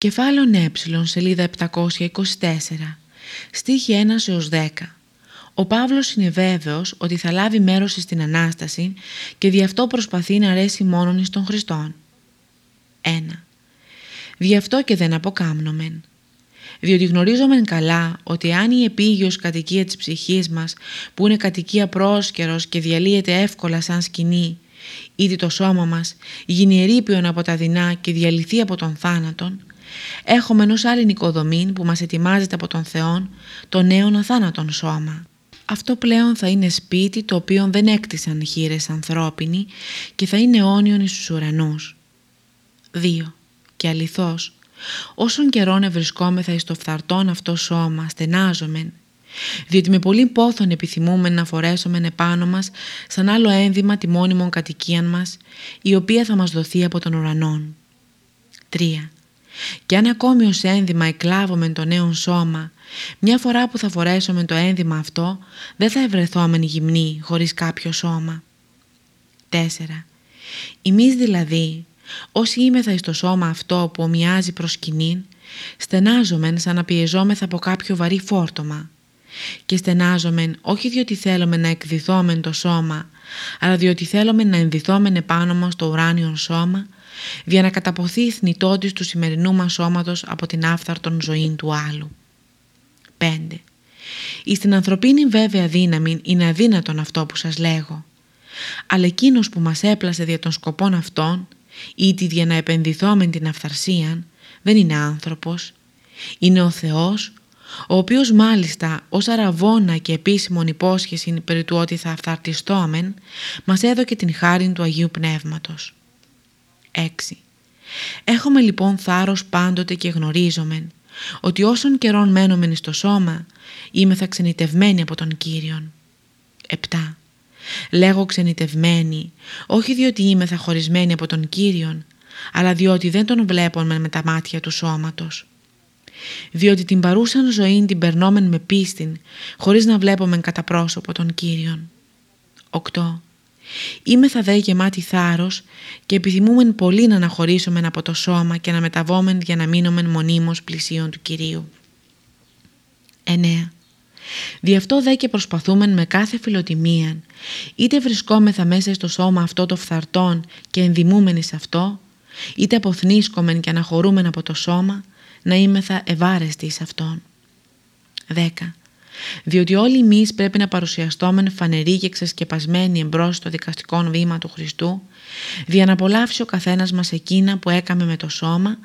Κεφάλαιο Ε, σελίδα 724, στίχη 1 έως 10. Ο Παύλος είναι βέβαιος ότι θα λάβει μέρος στην Ανάσταση και δι' αυτό προσπαθεί να αρέσει μόνον εις τον Χριστόν. 1. Δι' αυτό και δεν αποκάμνομεν. Διότι γνωρίζομεν καλά ότι αν η επίγειος κατοικία της ψυχής μας που είναι κατοικία πρόσκαιρος και διαλύεται εύκολα σαν σκηνή ήδη το σώμα μας γίνει ερήπιον από τα δεινά και διαλυθεί από τον θάνατον έχουμε ενός άλλην οικοδομή που μας ετοιμάζεται από τον Θεό το νέο αθάνατον σώμα. Αυτό πλέον θα είναι σπίτι το οποίο δεν έκτισαν χείρες ανθρώπινοι και θα είναι αιώνιον εις τους ουρανούς. 2. Και αληθώς, όσον καιρόν ευρισκόμεθα εις το φθαρτόν αυτό σώμα, στενάζομεν, διότι με πολύ πόθον επιθυμούμε να φορέσουμε επάνω μας σαν άλλο ένδυμα τη μόνιμον κατοικία μας, η οποία θα μας δοθεί από τον ουρανόν. 3. Και αν ακόμη ως ένδυμα εκλάβουμε το νέο σώμα, μια φορά που θα φορέσουμε το ένδυμα αυτό, δεν θα ευρεθόμεν γυμνοί χωρίς κάποιο σώμα. 4. Εμείς δηλαδή, όσοι είμεθα εις το σώμα αυτό που ομοιάζει προς σκηνήν, στενάζομεν σαν να πιεζόμεθα από κάποιο βαρύ φόρτωμα. Και στενάζομεν όχι διότι θέλουμε να εκδηθόμεν το σώμα, αλλά διότι θέλουμε να ενδυθόμεν επάνω μας το ουράνιο σώμα, για να καταποθεί η θνητότης του σημερινού μας σώματος από την άφθαρτον ζωή του άλλου. 5. Εις την ανθρωπίνη βέβαια δύναμη είναι αδύνατον αυτό που σας λέγω. Αλλά εκείνος που μας έπλασε δια των σκοπών αυτών, ήτι για να επενδυθόμεν την αυθαρσίαν, δεν είναι άνθρωπος. Είναι ο Θεός, ο οποίος μάλιστα ως αραβόνα και επίσημον υπόσχεση περί του ότι θα αυθαρτιστόμεν, μας έδωκε την χάρη του Αγίου Πνεύματος. 6. Έχουμε λοιπόν θάρρος πάντοτε και γνωρίζομεν ότι όσον καιρόν μένομεν στο σώμα είμαι θα ξενιτευμένοι από τον Κύριον. 7. Λέγω ξενιτευμένοι όχι διότι είμαι θα χωρισμένοι από τον Κύριον αλλά διότι δεν τον βλέπουμε με τα μάτια του σώματος. Διότι την παρούσαν ζωή την περνόμεν με πίστην χωρίς να βλέπουμε κατά πρόσωπο τον Κύριον. 8. Είμαι θα δε γεμάτη θάρρος και επιθυμούμεν πολύ να αναχωρήσουμε από το σώμα και να μεταβόμεν για να μείνομεν μονίμως πλησίον του Κυρίου. 9. Δι' αυτό δε και προσπαθούμεν με κάθε φιλοτιμία, είτε βρισκόμεθα μέσα στο σώμα αυτό το φθαρτόν και ενδημούμενοι σε αυτό, είτε αποθνίσκομεν και αναχωρούμεν από το σώμα, να είμεθα ευάρεστοι σε αυτόν. 10 διότι όλοι εμείς πρέπει να παρουσιαστούμε φανεροί και ξεσκεπασμένοι εμπρός στο δικαστικό βήμα του Χριστού, δια να απολαύσει ο καθένας μας εκείνα που έκαμε με το σώμα,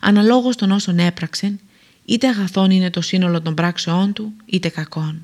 αναλόγως των όσων έπραξεν, είτε αγαθών είναι το σύνολο των πράξεών του, είτε κακών.